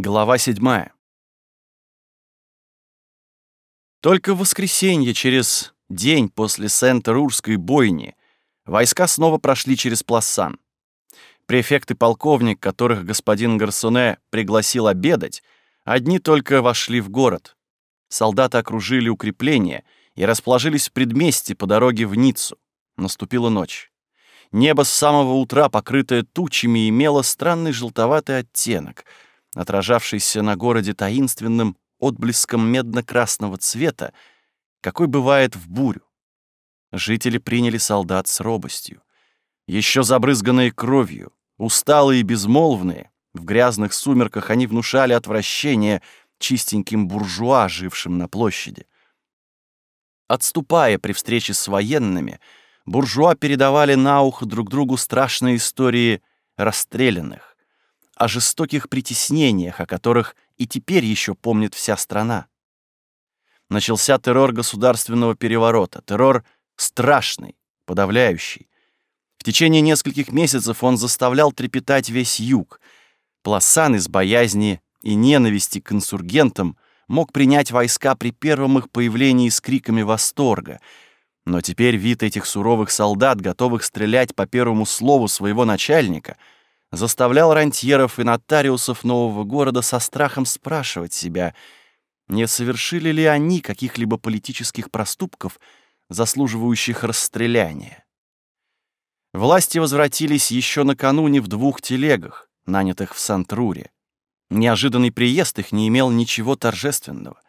Глава 7. Только в воскресенье, через день после Сент-Рурской бойни, войска снова прошли через Пласан. Префект и полковник, которых господин Гарсоне пригласил обедать, одни только вошли в город. Солдаты окружили укрепление и расположились в предместе по дороге в Ниццу. Наступила ночь. Небо с самого утра, покрытое тучами, имело странный желтоватый оттенок — отражавшийся на городе таинственным отблеском медно-красного цвета, какой бывает в бурю. Жители приняли солдат с робостью. Еще забрызганные кровью, усталые и безмолвные, в грязных сумерках они внушали отвращение чистеньким буржуа, жившим на площади. Отступая при встрече с военными, буржуа передавали на ухо друг другу страшные истории расстрелянных о жестоких притеснениях, о которых и теперь еще помнит вся страна. Начался террор государственного переворота, террор страшный, подавляющий. В течение нескольких месяцев он заставлял трепетать весь юг. Пласан из боязни и ненависти к инсургентам мог принять войска при первом их появлении с криками восторга. Но теперь вид этих суровых солдат, готовых стрелять по первому слову своего начальника — заставлял рантьеров и нотариусов нового города со страхом спрашивать себя, не совершили ли они каких-либо политических проступков, заслуживающих расстреляния. Власти возвратились еще накануне в двух телегах, нанятых в Сантруре. Неожиданный приезд их не имел ничего торжественного.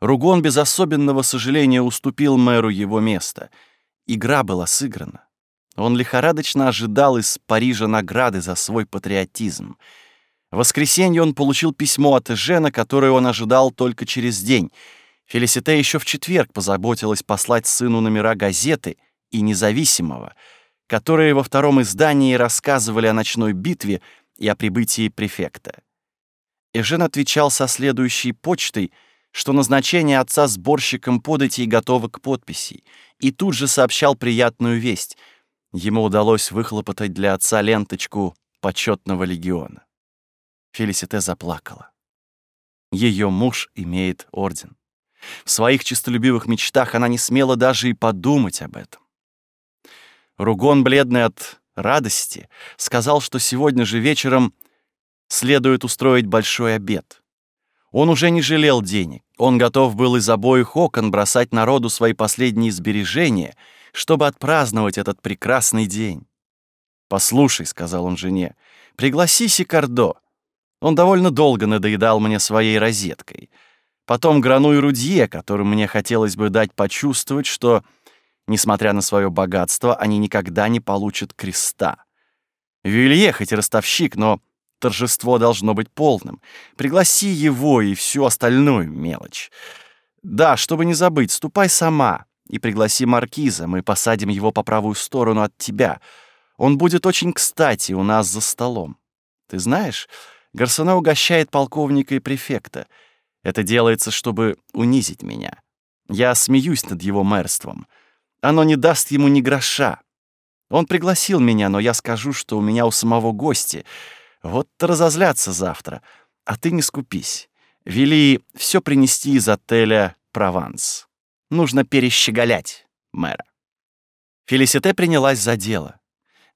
Ругон без особенного сожаления уступил мэру его место. Игра была сыграна. Он лихорадочно ожидал из Парижа награды за свой патриотизм. В воскресенье он получил письмо от Эжена, которое он ожидал только через день. Фелисите еще в четверг позаботилась послать сыну номера газеты и «Независимого», которые во втором издании рассказывали о ночной битве и о прибытии префекта. Эжен отвечал со следующей почтой, что назначение отца сборщиком податей готово к подписи, и тут же сообщал приятную весть — Ему удалось выхлопотать для отца ленточку почетного легиона. Фелисите заплакала. Ее муж имеет орден. В своих честолюбивых мечтах она не смела даже и подумать об этом. Ругон, бледный от радости, сказал, что сегодня же вечером следует устроить большой обед. Он уже не жалел денег. Он готов был из обоих окон бросать народу свои последние сбережения — чтобы отпраздновать этот прекрасный день. «Послушай», — сказал он жене, — «пригласи Сикардо. Он довольно долго надоедал мне своей розеткой. Потом Грану и Рудье, которым мне хотелось бы дать почувствовать, что, несмотря на свое богатство, они никогда не получат креста. Вилье хоть и ростовщик, но торжество должно быть полным. Пригласи его и всю остальную мелочь. Да, чтобы не забыть, ступай сама и пригласи маркиза, мы посадим его по правую сторону от тебя. Он будет очень кстати у нас за столом. Ты знаешь, Гарсона угощает полковника и префекта. Это делается, чтобы унизить меня. Я смеюсь над его мэрством. Оно не даст ему ни гроша. Он пригласил меня, но я скажу, что у меня у самого гости. Вот-то разозлятся завтра. А ты не скупись. Вели все принести из отеля «Прованс». Нужно перещеголять мэра. Фелисите принялась за дело.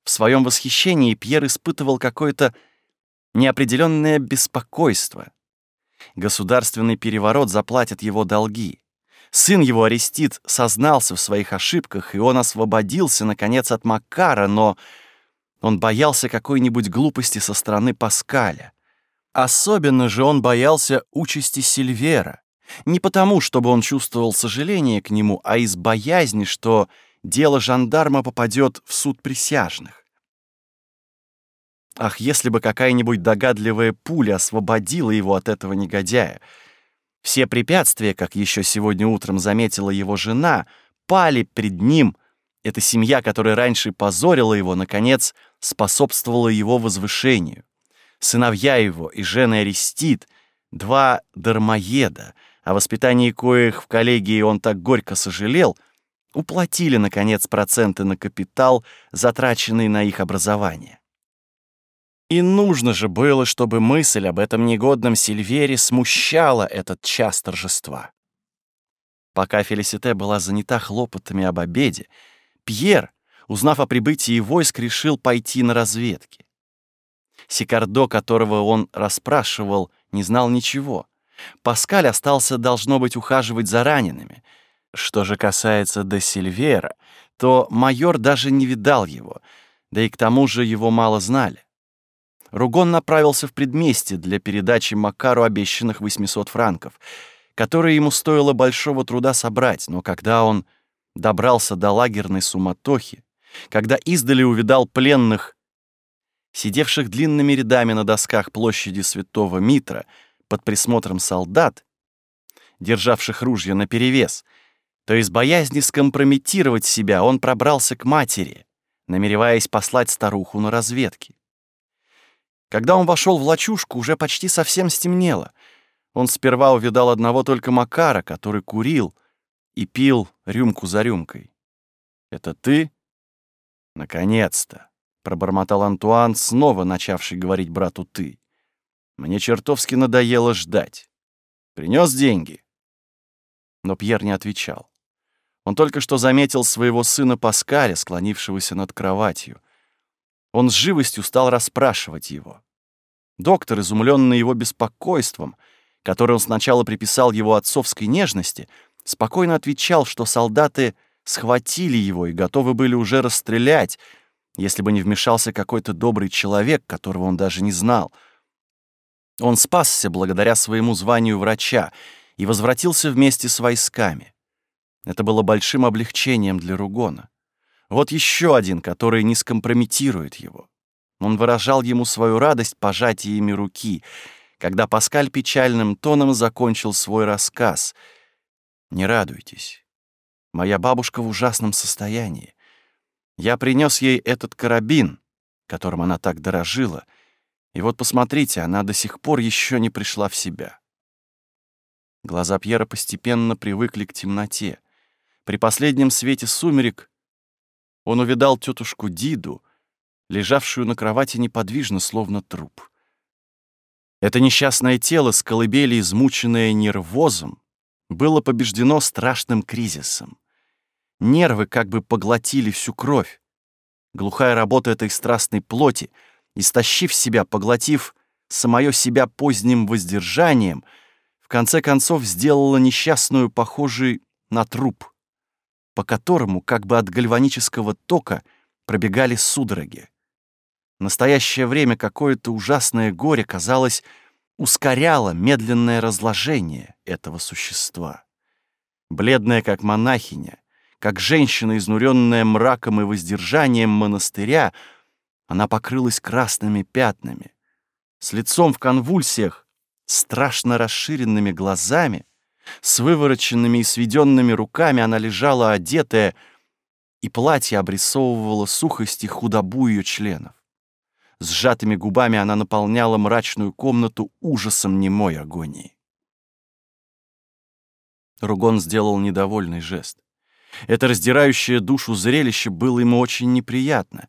В своем восхищении Пьер испытывал какое-то неопределенное беспокойство. Государственный переворот заплатит его долги. Сын его, Арестит, сознался в своих ошибках, и он освободился, наконец, от Макара, но он боялся какой-нибудь глупости со стороны Паскаля. Особенно же он боялся участи Сильвера. Не потому, чтобы он чувствовал сожаление к нему, а из боязни, что дело жандарма попадет в суд присяжных. Ах, если бы какая-нибудь догадливая пуля освободила его от этого негодяя! Все препятствия, как еще сегодня утром заметила его жена, пали пред ним. Эта семья, которая раньше позорила его, наконец, способствовала его возвышению. Сыновья его и жена Арестит, два дармоеда — о воспитании коих в коллегии он так горько сожалел, уплатили, наконец, проценты на капитал, затраченный на их образование. И нужно же было, чтобы мысль об этом негодном Сильвере смущала этот час торжества. Пока Фелисите была занята хлопотами об обеде, Пьер, узнав о прибытии войск, решил пойти на разведки. Сикардо, которого он расспрашивал, не знал ничего. Паскаль остался, должно быть, ухаживать за ранеными. Что же касается де Сильвера, то майор даже не видал его, да и к тому же его мало знали. Ругон направился в предместье для передачи Макару обещанных 800 франков, которые ему стоило большого труда собрать, но когда он добрался до лагерной суматохи, когда издали увидал пленных, сидевших длинными рядами на досках площади Святого Митра под присмотром солдат, державших ружья наперевес, то из боязни скомпрометировать себя он пробрался к матери, намереваясь послать старуху на разведки. Когда он вошел в лачушку, уже почти совсем стемнело. Он сперва увидал одного только Макара, который курил и пил рюмку за рюмкой. «Это ты?» «Наконец-то!» — пробормотал Антуан, снова начавший говорить брату «ты». «Мне чертовски надоело ждать. Принес деньги?» Но Пьер не отвечал. Он только что заметил своего сына Паскаля, склонившегося над кроватью. Он с живостью стал расспрашивать его. Доктор, изумленный его беспокойством, которое он сначала приписал его отцовской нежности, спокойно отвечал, что солдаты схватили его и готовы были уже расстрелять, если бы не вмешался какой-то добрый человек, которого он даже не знал. Он спасся благодаря своему званию врача и возвратился вместе с войсками. Это было большим облегчением для Ругона. Вот еще один, который не скомпрометирует его. Он выражал ему свою радость пожатиями руки, когда Паскаль печальным тоном закончил свой рассказ. «Не радуйтесь. Моя бабушка в ужасном состоянии. Я принес ей этот карабин, которым она так дорожила, и вот посмотрите, она до сих пор еще не пришла в себя. Глаза Пьера постепенно привыкли к темноте. При последнем свете сумерек он увидал тетушку Диду, лежавшую на кровати неподвижно, словно труп. Это несчастное тело с колыбели, измученное нервозом, было побеждено страшным кризисом. Нервы как бы поглотили всю кровь. Глухая работа этой страстной плоти, истощив себя, поглотив самое себя поздним воздержанием, в конце концов сделала несчастную похожей на труп, по которому, как бы от гальванического тока, пробегали судороги. В настоящее время какое-то ужасное горе, казалось, ускоряло медленное разложение этого существа. Бледная, как монахиня, как женщина, изнуренная мраком и воздержанием монастыря, она покрылась красными пятнами. С лицом в конвульсиях, страшно расширенными глазами, с вывороченными и сведенными руками она лежала одетая, и платье обрисовывало сухость и худобу ее членов. Сжатыми губами она наполняла мрачную комнату ужасом немой агонии. Ругон сделал недовольный жест. Это раздирающее душу зрелище было ему очень неприятно.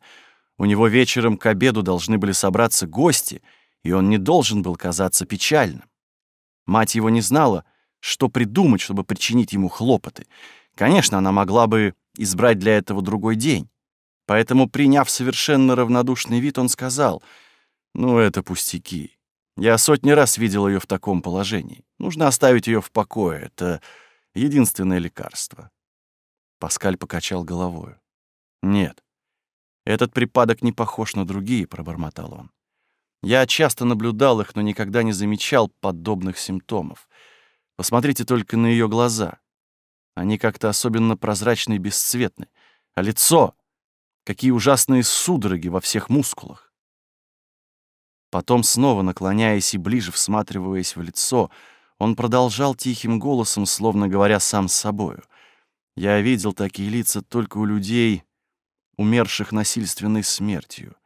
У него вечером к обеду должны были собраться гости, и он не должен был казаться печальным. Мать его не знала, что придумать, чтобы причинить ему хлопоты. Конечно, она могла бы избрать для этого другой день. Поэтому, приняв совершенно равнодушный вид, он сказал, «Ну, это пустяки. Я сотни раз видел ее в таком положении. Нужно оставить ее в покое. Это единственное лекарство. Паскаль покачал головой. «Нет, этот припадок не похож на другие», — пробормотал он. «Я часто наблюдал их, но никогда не замечал подобных симптомов. Посмотрите только на ее глаза. Они как-то особенно прозрачны и бесцветны. А лицо! Какие ужасные судороги во всех мускулах!» Потом, снова наклоняясь и ближе всматриваясь в лицо, он продолжал тихим голосом, словно говоря сам с собою — я видел такие лица только у людей, умерших насильственной смертью.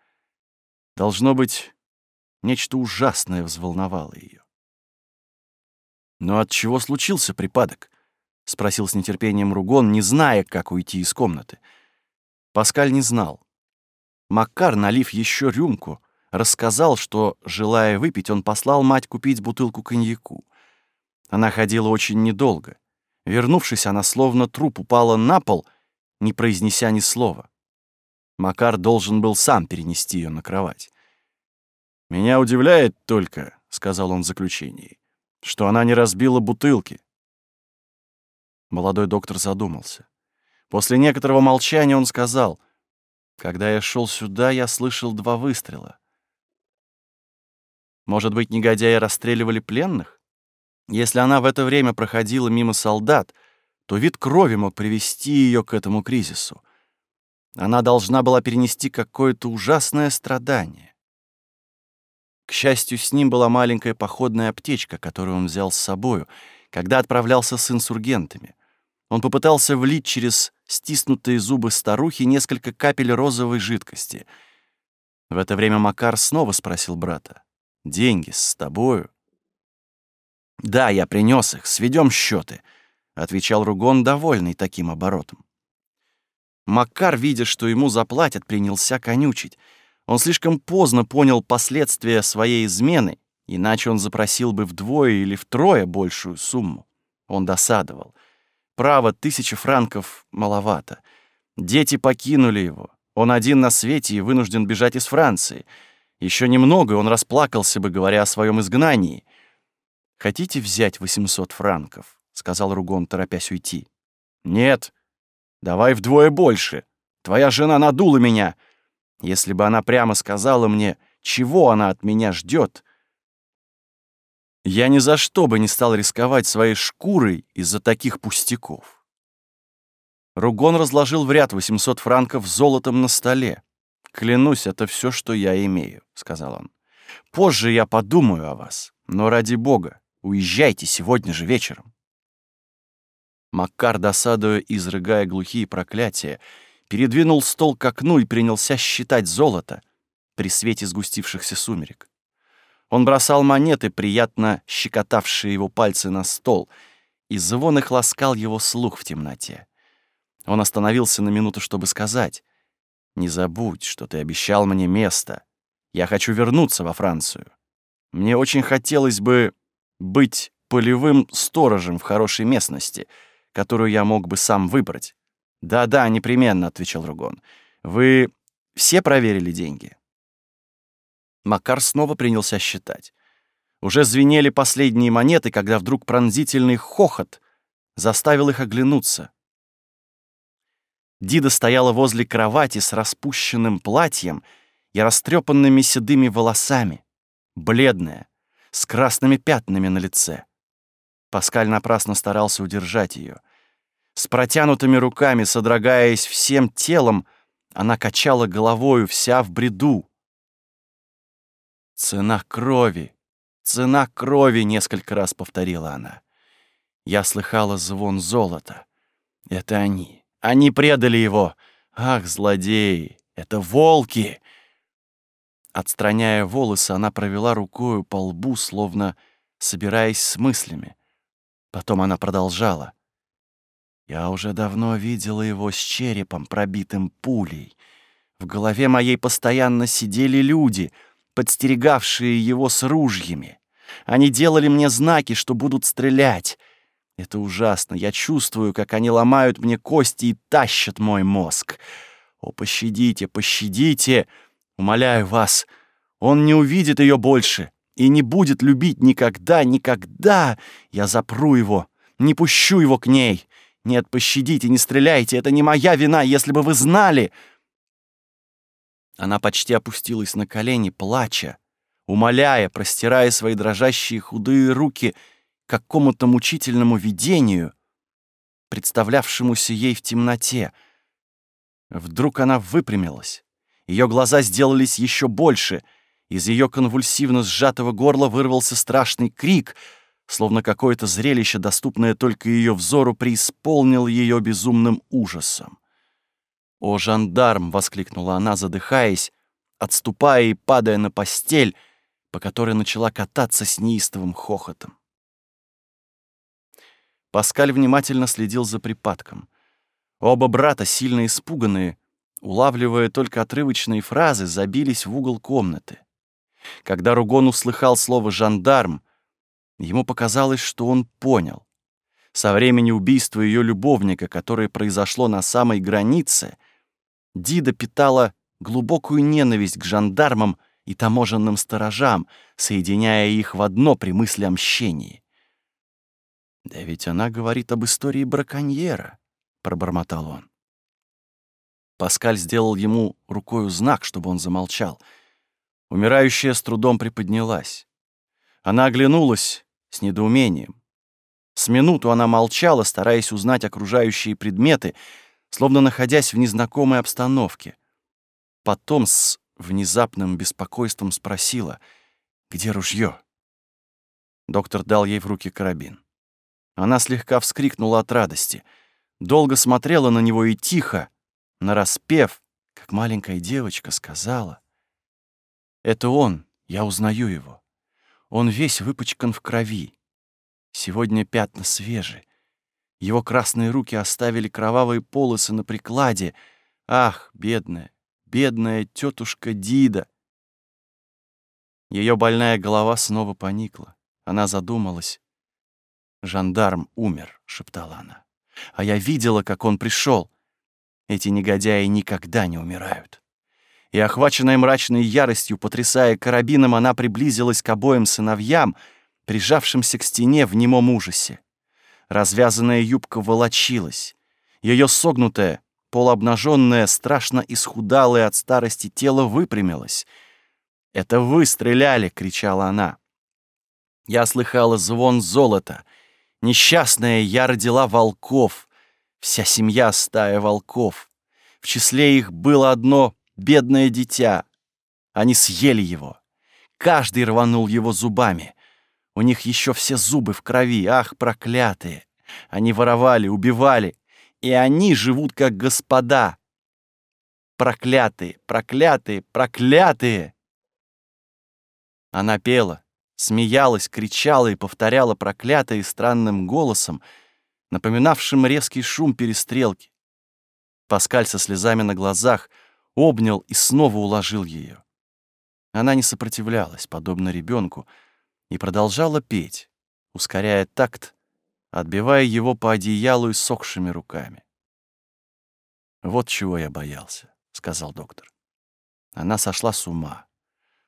Должно быть, нечто ужасное взволновало ее. «Но от чего случился припадок?» — спросил с нетерпением Ругон, не зная, как уйти из комнаты. Паскаль не знал. Макар, налив еще рюмку, рассказал, что, желая выпить, он послал мать купить бутылку коньяку. Она ходила очень недолго. Вернувшись, она словно труп упала на пол, не произнеся ни слова. Макар должен был сам перенести ее на кровать. «Меня удивляет только», — сказал он в заключении, — «что она не разбила бутылки». Молодой доктор задумался. После некоторого молчания он сказал, «Когда я шел сюда, я слышал два выстрела. Может быть, негодяи расстреливали пленных? Если она в это время проходила мимо солдат, то вид крови мог привести ее к этому кризису. Она должна была перенести какое-то ужасное страдание. К счастью, с ним была маленькая походная аптечка, которую он взял с собою, когда отправлялся с инсургентами. Он попытался влить через стиснутые зубы старухи несколько капель розовой жидкости. В это время Макар снова спросил брата. «Деньги с тобою?» «Да, я принес их, сведем счеты», — отвечал Ругон, довольный таким оборотом. Макар, видя, что ему заплатят, принялся конючить. Он слишком поздно понял последствия своей измены, иначе он запросил бы вдвое или втрое большую сумму. Он досадовал. Право, тысячи франков маловато. Дети покинули его. Он один на свете и вынужден бежать из Франции. Еще немного, он расплакался бы, говоря о своем изгнании. «Хотите взять 800 франков?» — сказал Ругон, торопясь уйти. «Нет», Давай вдвое больше. Твоя жена надула меня. Если бы она прямо сказала мне, чего она от меня ждет, я ни за что бы не стал рисковать своей шкурой из-за таких пустяков. Ругон разложил в ряд 800 франков золотом на столе. «Клянусь, это все, что я имею», — сказал он. «Позже я подумаю о вас, но ради бога, уезжайте сегодня же вечером». Макар, досадуя и изрыгая глухие проклятия, передвинул стол к окну и принялся считать золото при свете сгустившихся сумерек. Он бросал монеты, приятно щекотавшие его пальцы на стол, и звон их ласкал его слух в темноте. Он остановился на минуту, чтобы сказать, «Не забудь, что ты обещал мне место. Я хочу вернуться во Францию. Мне очень хотелось бы быть полевым сторожем в хорошей местности — которую я мог бы сам выбрать. «Да-да, непременно», — отвечал Ругон. «Вы все проверили деньги?» Макар снова принялся считать. Уже звенели последние монеты, когда вдруг пронзительный хохот заставил их оглянуться. Дида стояла возле кровати с распущенным платьем и растрепанными седыми волосами, бледная, с красными пятнами на лице. Паскаль напрасно старался удержать ее. С протянутыми руками, содрогаясь всем телом, она качала головою, вся в бреду. «Цена крови! Цена крови!» — несколько раз повторила она. Я слыхала звон золота. Это они. Они предали его. Ах, злодеи! Это волки! Отстраняя волосы, она провела рукою по лбу, словно собираясь с мыслями. Потом она продолжала. «Я уже давно видела его с черепом, пробитым пулей. В голове моей постоянно сидели люди, подстерегавшие его с ружьями. Они делали мне знаки, что будут стрелять. Это ужасно. Я чувствую, как они ломают мне кости и тащат мой мозг. О, пощадите, пощадите! Умоляю вас, он не увидит ее больше и не будет любить никогда, никогда, я запру его, не пущу его к ней. Нет, пощадите, не стреляйте, это не моя вина, если бы вы знали!» Она почти опустилась на колени, плача, умоляя, простирая свои дрожащие худые руки к какому-то мучительному видению, представлявшемуся ей в темноте. Вдруг она выпрямилась. Ее глаза сделались еще больше — из ее конвульсивно сжатого горла вырвался страшный крик, словно какое-то зрелище, доступное только ее взору, преисполнил ее безумным ужасом. «О, жандарм!» — воскликнула она, задыхаясь, отступая и падая на постель, по которой начала кататься с неистовым хохотом. Паскаль внимательно следил за припадком. Оба брата, сильно испуганные, улавливая только отрывочные фразы, забились в угол комнаты. Когда Ругон услыхал слово «жандарм», ему показалось, что он понял. Со времени убийства ее любовника, которое произошло на самой границе, Дида питала глубокую ненависть к жандармам и таможенным сторожам, соединяя их в одно при мысли о мщении. «Да ведь она говорит об истории браконьера», — пробормотал он. Паскаль сделал ему рукою знак, чтобы он замолчал. Умирающая с трудом приподнялась. Она оглянулась с недоумением. С минуту она молчала, стараясь узнать окружающие предметы, словно находясь в незнакомой обстановке. Потом с внезапным беспокойством спросила, где ружье. Доктор дал ей в руки карабин. Она слегка вскрикнула от радости, долго смотрела на него и тихо, нараспев, как маленькая девочка, сказала. «Это он, я узнаю его. Он весь выпачкан в крови. Сегодня пятна свежие. Его красные руки оставили кровавые полосы на прикладе. Ах, бедная, бедная тетушка Дида!» Ее больная голова снова поникла. Она задумалась. «Жандарм умер», — шептала она. «А я видела, как он пришел. Эти негодяи никогда не умирают». И, охваченная мрачной яростью, потрясая карабином, она приблизилась к обоим сыновьям, прижавшимся к стене в немом ужасе. Развязанная юбка волочилась. Ее согнутое, полуобнаженное, страшно исхудалое от старости тело выпрямилось. «Это вы стреляли!» — кричала она. Я слыхала звон золота. Несчастная, я родила волков. Вся семья стая волков. В числе их было одно бедное дитя. Они съели его. Каждый рванул его зубами. У них еще все зубы в крови. Ах, проклятые! Они воровали, убивали. И они живут как господа. Проклятые, проклятые, проклятые! Она пела, смеялась, кричала и повторяла проклятые странным голосом, напоминавшим резкий шум перестрелки. Паскаль со слезами на глазах обнял и снова уложил ее. Она не сопротивлялась, подобно ребенку, и продолжала петь, ускоряя такт, отбивая его по одеялу и сохшими руками. «Вот чего я боялся», — сказал доктор. Она сошла с ума.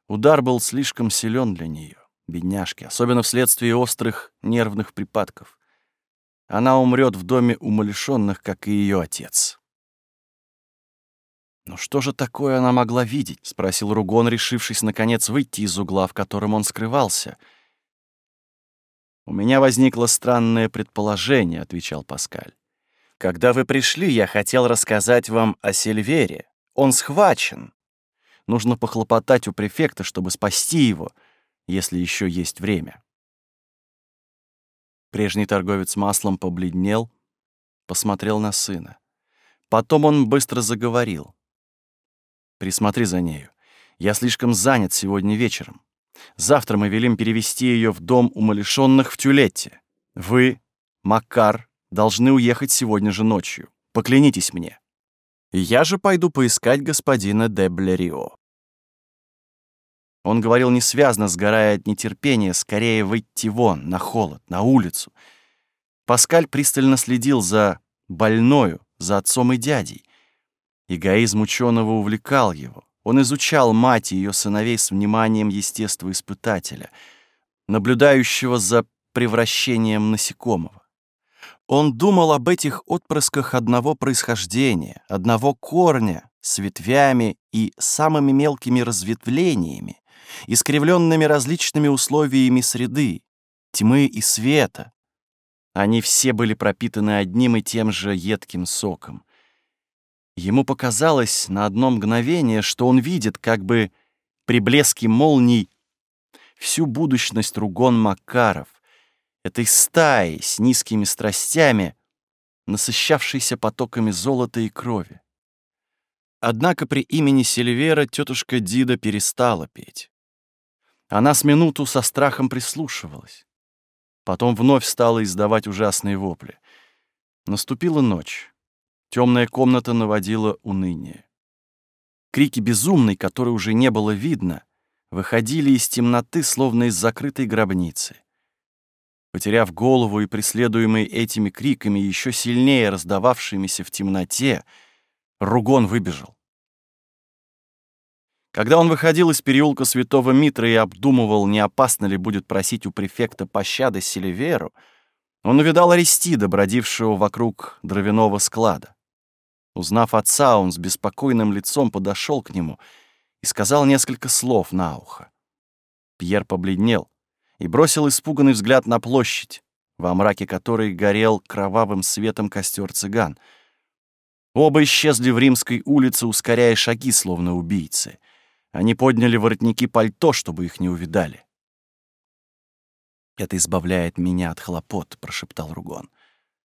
Удар был слишком силен для нее, бедняжки, особенно вследствие острых нервных припадков. Она умрет в доме умалишенных, как и ее отец. «Но что же такое она могла видеть?» — спросил Ругон, решившись, наконец, выйти из угла, в котором он скрывался. «У меня возникло странное предположение», — отвечал Паскаль. «Когда вы пришли, я хотел рассказать вам о Сильвере. Он схвачен. Нужно похлопотать у префекта, чтобы спасти его, если еще есть время». Прежний торговец маслом побледнел, посмотрел на сына. Потом он быстро заговорил. Присмотри за нею. Я слишком занят сегодня вечером. Завтра мы велим перевести ее в дом умалишенных в Тюлетте. Вы, Макар, должны уехать сегодня же ночью. Поклянитесь мне. Я же пойду поискать господина де Блерио. Он говорил несвязно, сгорая от нетерпения, скорее выйти вон, на холод, на улицу. Паскаль пристально следил за больною, за отцом и дядей. Эгоизм ученого увлекал его. Он изучал мать и ее сыновей с вниманием естествоиспытателя, наблюдающего за превращением насекомого. Он думал об этих отпрысках одного происхождения, одного корня, с ветвями и самыми мелкими разветвлениями, искривленными различными условиями среды, тьмы и света. Они все были пропитаны одним и тем же едким соком. Ему показалось на одно мгновение, что он видит, как бы при блеске молний, всю будущность Ругон Макаров, этой стаи с низкими страстями, насыщавшейся потоками золота и крови. Однако при имени Сильвера тетушка Дида перестала петь. Она с минуту со страхом прислушивалась. Потом вновь стала издавать ужасные вопли. Наступила ночь. Темная комната наводила уныние. Крики безумной, которой уже не было видно, выходили из темноты, словно из закрытой гробницы. Потеряв голову и преследуемый этими криками, еще сильнее раздававшимися в темноте, Ругон выбежал. Когда он выходил из переулка Святого Митра и обдумывал, не опасно ли будет просить у префекта пощады Селиверу, он увидал Аристида, бродившего вокруг дровяного склада. Узнав отца, он с беспокойным лицом подошел к нему и сказал несколько слов на ухо. Пьер побледнел и бросил испуганный взгляд на площадь, во мраке которой горел кровавым светом костер цыган. Оба исчезли в римской улице, ускоряя шаги, словно убийцы. Они подняли воротники пальто, чтобы их не увидали. «Это избавляет меня от хлопот», — прошептал Ругон.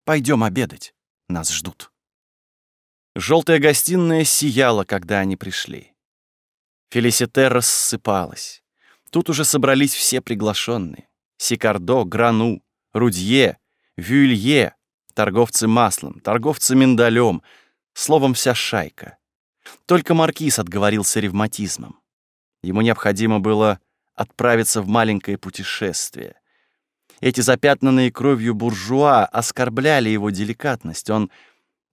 Пойдем обедать. Нас ждут». Желтая гостиная сияла, когда они пришли. Фелисите рассыпалась. Тут уже собрались все приглашенные: Сикардо, Грану, Рудье, Вюлье, торговцы маслом, торговцы миндалем, словом, вся шайка. Только маркиз отговорился ревматизмом. Ему необходимо было отправиться в маленькое путешествие. Эти запятнанные кровью буржуа оскорбляли его деликатность. Он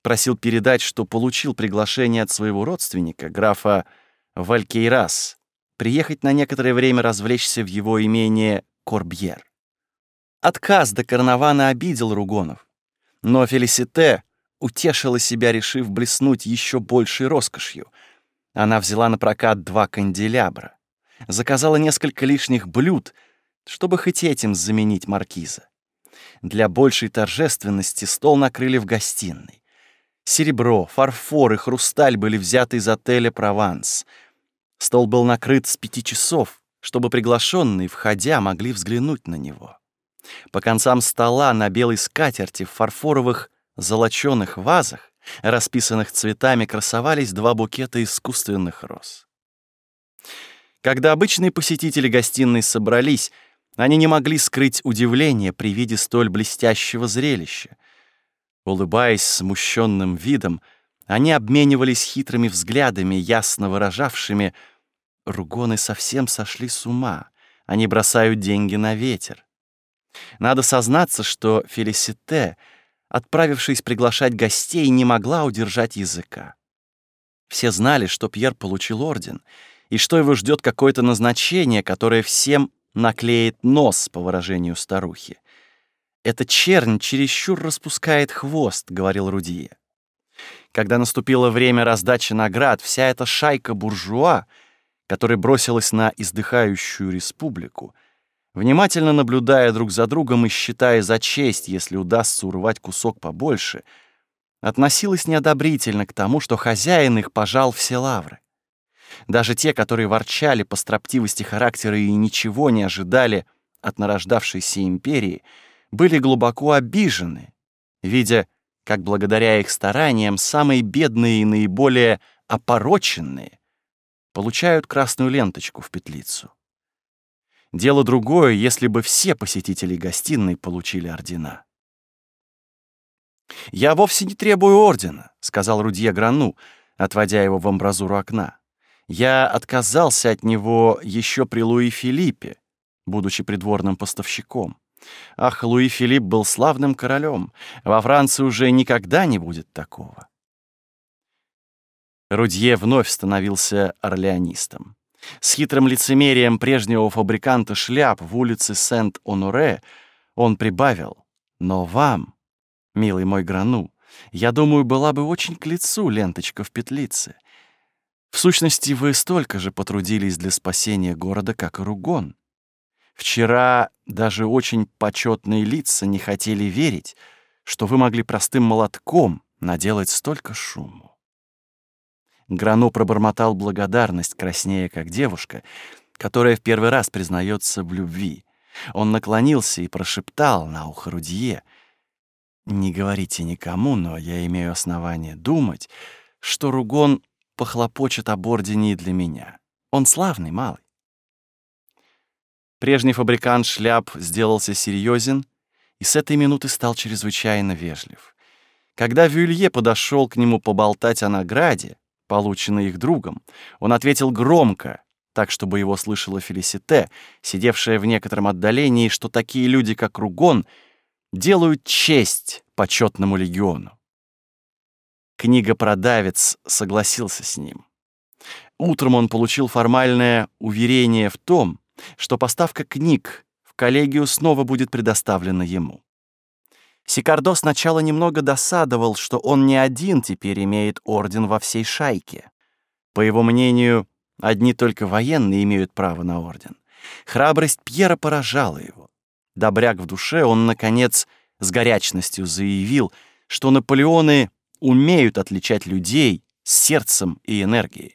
просил передать, что получил приглашение от своего родственника, графа Валькейрас, приехать на некоторое время развлечься в его имение Корбьер. Отказ до карнавана обидел Ругонов, но Фелисите утешила себя, решив блеснуть еще большей роскошью. Она взяла на прокат два канделябра, заказала несколько лишних блюд, чтобы хоть этим заменить маркиза. Для большей торжественности стол накрыли в гостиной. Серебро, фарфор и хрусталь были взяты из отеля «Прованс». Стол был накрыт с пяти часов, чтобы приглашенные, входя, могли взглянуть на него. По концам стола на белой скатерти в фарфоровых золочёных вазах, расписанных цветами, красовались два букета искусственных роз. Когда обычные посетители гостиной собрались, они не могли скрыть удивление при виде столь блестящего зрелища. Улыбаясь смущенным видом, они обменивались хитрыми взглядами, ясно выражавшими «Ругоны совсем сошли с ума, они бросают деньги на ветер». Надо сознаться, что Фелисите — отправившись приглашать гостей, не могла удержать языка. Все знали, что Пьер получил орден, и что его ждет какое-то назначение, которое всем наклеит нос, по выражению старухи. «Эта чернь чересчур распускает хвост», — говорил Рудье. Когда наступило время раздачи наград, вся эта шайка буржуа, которая бросилась на издыхающую республику, Внимательно наблюдая друг за другом и считая за честь, если удастся урвать кусок побольше, относилась неодобрительно к тому, что хозяин их пожал все лавры. Даже те, которые ворчали по строптивости характера и ничего не ожидали от нарождавшейся империи, были глубоко обижены, видя, как благодаря их стараниям самые бедные и наиболее опороченные получают красную ленточку в петлицу. Дело другое, если бы все посетители гостиной получили ордена. «Я вовсе не требую ордена», — сказал Рудье Грану, отводя его в амбразуру окна. «Я отказался от него еще при Луи Филиппе, будучи придворным поставщиком. Ах, Луи Филипп был славным королем. Во Франции уже никогда не будет такого». Рудье вновь становился орлеонистом. С хитрым лицемерием прежнего фабриканта шляп в улице Сент-Оноре он прибавил. «Но вам, милый мой Грану, я думаю, была бы очень к лицу ленточка в петлице. В сущности, вы столько же потрудились для спасения города, как и Ругон. Вчера даже очень почетные лица не хотели верить, что вы могли простым молотком наделать столько шуму. Грано пробормотал благодарность, краснея как девушка, которая в первый раз признается в любви. Он наклонился и прошептал на ухо Рудье. «Не говорите никому, но я имею основание думать, что Ругон похлопочет об ордене и для меня. Он славный малый». Прежний фабрикант шляп сделался серьезен и с этой минуты стал чрезвычайно вежлив. Когда Вюлье подошел к нему поболтать о награде, полученный их другом, он ответил громко, так, чтобы его слышала Фелисите, сидевшая в некотором отдалении, что такие люди, как Ругон, делают честь почетному легиону. Книга-продавец согласился с ним. Утром он получил формальное уверение в том, что поставка книг в коллегию снова будет предоставлена ему. Сикардо сначала немного досадовал, что он не один теперь имеет орден во всей шайке. По его мнению, одни только военные имеют право на орден. Храбрость Пьера поражала его. Добряк в душе, он, наконец, с горячностью заявил, что Наполеоны умеют отличать людей с сердцем и энергией.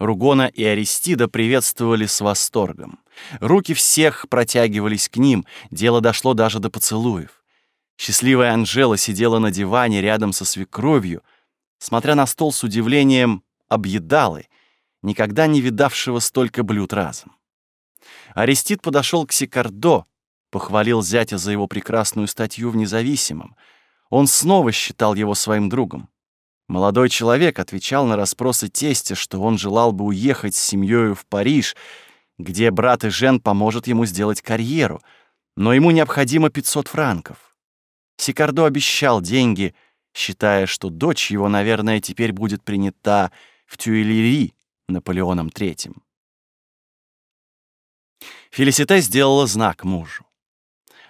Ругона и Аристида приветствовали с восторгом. Руки всех протягивались к ним, дело дошло даже до поцелуев. Счастливая Анжела сидела на диване рядом со свекровью, смотря на стол с удивлением объедалы, никогда не видавшего столько блюд разом. Арестит подошел к Сикардо, похвалил зятя за его прекрасную статью в «Независимом». Он снова считал его своим другом. Молодой человек отвечал на расспросы тестя, что он желал бы уехать с семьей в Париж, где брат и Жен поможет ему сделать карьеру, но ему необходимо 500 франков. Сикардо обещал деньги, считая, что дочь его, наверное, теперь будет принята в Тюильри Наполеоном III. Фелисите сделала знак мужу.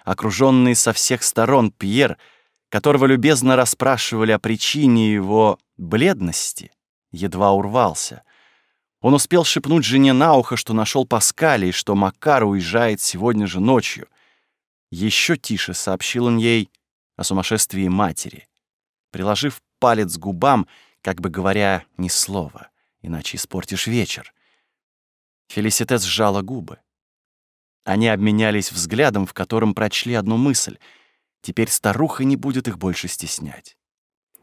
Окруженный со всех сторон Пьер — которого любезно расспрашивали о причине его бледности, едва урвался. Он успел шепнуть жене на ухо, что нашел Паскаля и что Макар уезжает сегодня же ночью. Еще тише сообщил он ей о сумасшествии матери, приложив палец к губам, как бы говоря ни слова, иначе испортишь вечер. Фелисите сжала губы. Они обменялись взглядом, в котором прочли одну мысль — Теперь старуха не будет их больше стеснять.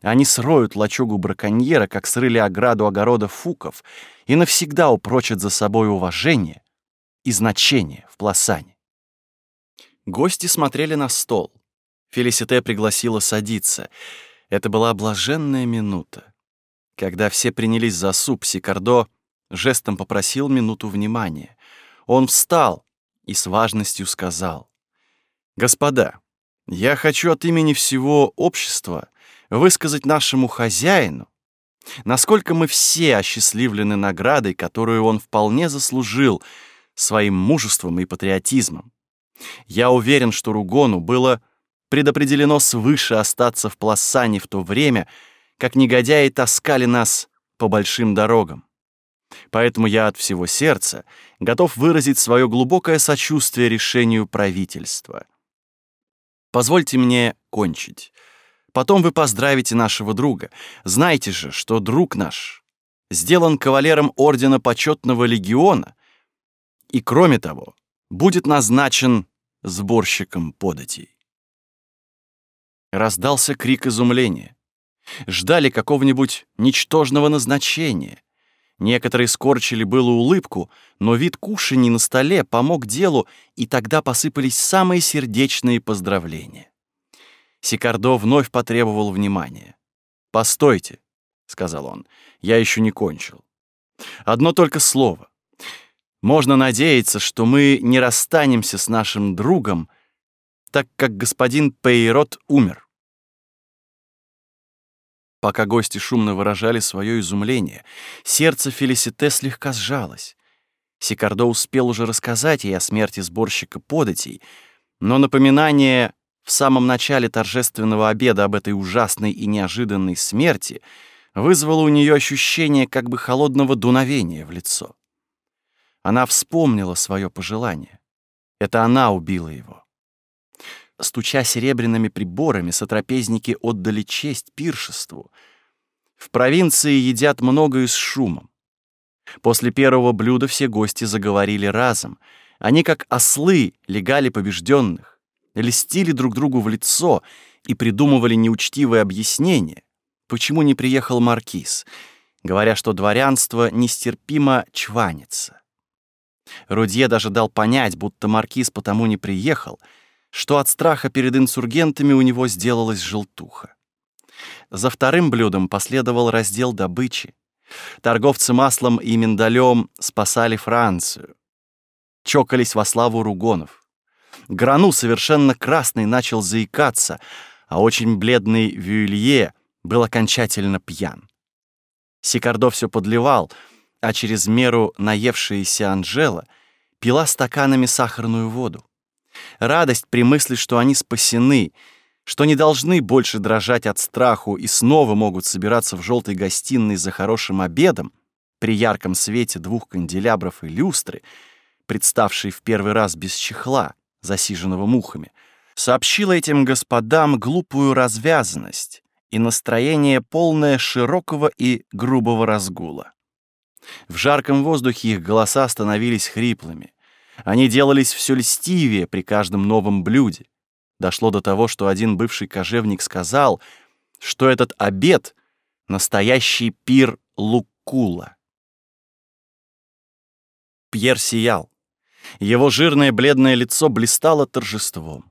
Они сроют лачугу браконьера, как срыли ограду огорода фуков, и навсегда упрочат за собой уважение и значение в пласане. Гости смотрели на стол. Фелисите пригласила садиться. Это была блаженная минута. Когда все принялись за суп, Сикардо жестом попросил минуту внимания. Он встал и с важностью сказал. «Господа, я хочу от имени всего общества высказать нашему хозяину, насколько мы все осчастливлены наградой, которую он вполне заслужил своим мужеством и патриотизмом. Я уверен, что Ругону было предопределено свыше остаться в Пласане в то время, как негодяи таскали нас по большим дорогам. Поэтому я от всего сердца готов выразить свое глубокое сочувствие решению правительства — Позвольте мне кончить. Потом вы поздравите нашего друга. Знайте же, что друг наш сделан кавалером Ордена Почетного Легиона и, кроме того, будет назначен сборщиком податей. Раздался крик изумления. Ждали какого-нибудь ничтожного назначения. Некоторые скорчили было улыбку, но вид кушаний на столе помог делу, и тогда посыпались самые сердечные поздравления. Сикардо вновь потребовал внимания. «Постойте», — сказал он, — «я еще не кончил. Одно только слово. Можно надеяться, что мы не расстанемся с нашим другом, так как господин Пейрот умер. Пока гости шумно выражали свое изумление, сердце Фелисите слегка сжалось. Сикардо успел уже рассказать ей о смерти сборщика податей, но напоминание в самом начале торжественного обеда об этой ужасной и неожиданной смерти вызвало у нее ощущение как бы холодного дуновения в лицо. Она вспомнила свое пожелание. Это она убила его. Стуча серебряными приборами, сотрапезники отдали честь пиршеству. В провинции едят много и с шумом. После первого блюда все гости заговорили разом. Они, как ослы, легали побежденных, льстили друг другу в лицо и придумывали неучтивые объяснения, почему не приехал маркиз, говоря, что дворянство нестерпимо чванится. Рудье даже дал понять, будто маркиз потому не приехал — что от страха перед инсургентами у него сделалась желтуха. За вторым блюдом последовал раздел добычи. Торговцы маслом и миндалем спасали Францию. Чокались во славу ругонов. Грану совершенно красный начал заикаться, а очень бледный Вюилье был окончательно пьян. Сикардо все подливал, а через меру наевшаяся Анжела пила стаканами сахарную воду. Радость при мысли, что они спасены, что не должны больше дрожать от страху и снова могут собираться в желтой гостиной за хорошим обедом, при ярком свете двух канделябров и люстры, представшей в первый раз без чехла, засиженного мухами, сообщила этим господам глупую развязанность и настроение полное широкого и грубого разгула. В жарком воздухе их голоса становились хриплыми. Они делались все льстивее при каждом новом блюде. Дошло до того, что один бывший кожевник сказал, что этот обед — настоящий пир Луккула. Пьер сиял. Его жирное бледное лицо блистало торжеством.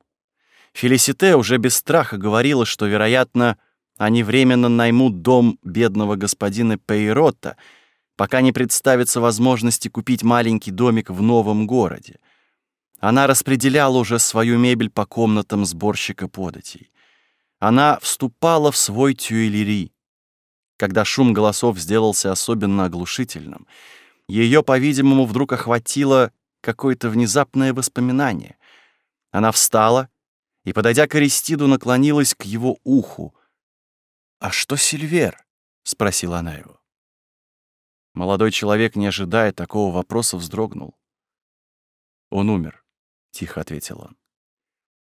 Фелисите уже без страха говорила, что, вероятно, они временно наймут дом бедного господина Пейрота, пока не представится возможности купить маленький домик в новом городе. Она распределяла уже свою мебель по комнатам сборщика податей. Она вступала в свой тюэлери. Когда шум голосов сделался особенно оглушительным, ее, по-видимому, вдруг охватило какое-то внезапное воспоминание. Она встала и, подойдя к Аристиду, наклонилась к его уху. «А что Сильвер?» — спросила она его. Молодой человек, не ожидая такого вопроса, вздрогнул. Он умер. — тихо ответил он.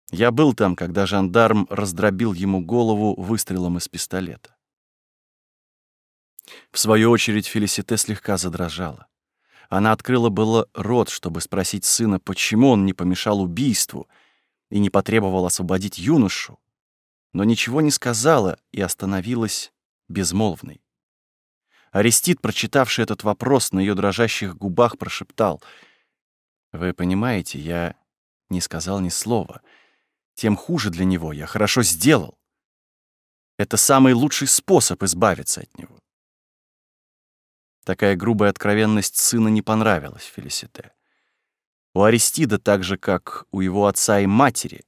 Я был там, когда жандарм раздробил ему голову выстрелом из пистолета. В свою очередь Фелисите слегка задрожала. Она открыла было рот, чтобы спросить сына, почему он не помешал убийству и не потребовал освободить юношу, но ничего не сказала и остановилась безмолвной. Арестит, прочитавший этот вопрос на ее дрожащих губах, прошептал, «Вы понимаете, я не сказал ни слова. Тем хуже для него, я хорошо сделал. Это самый лучший способ избавиться от него. Такая грубая откровенность сына не понравилась Фелисите. У Аристида, так же, как у его отца и матери,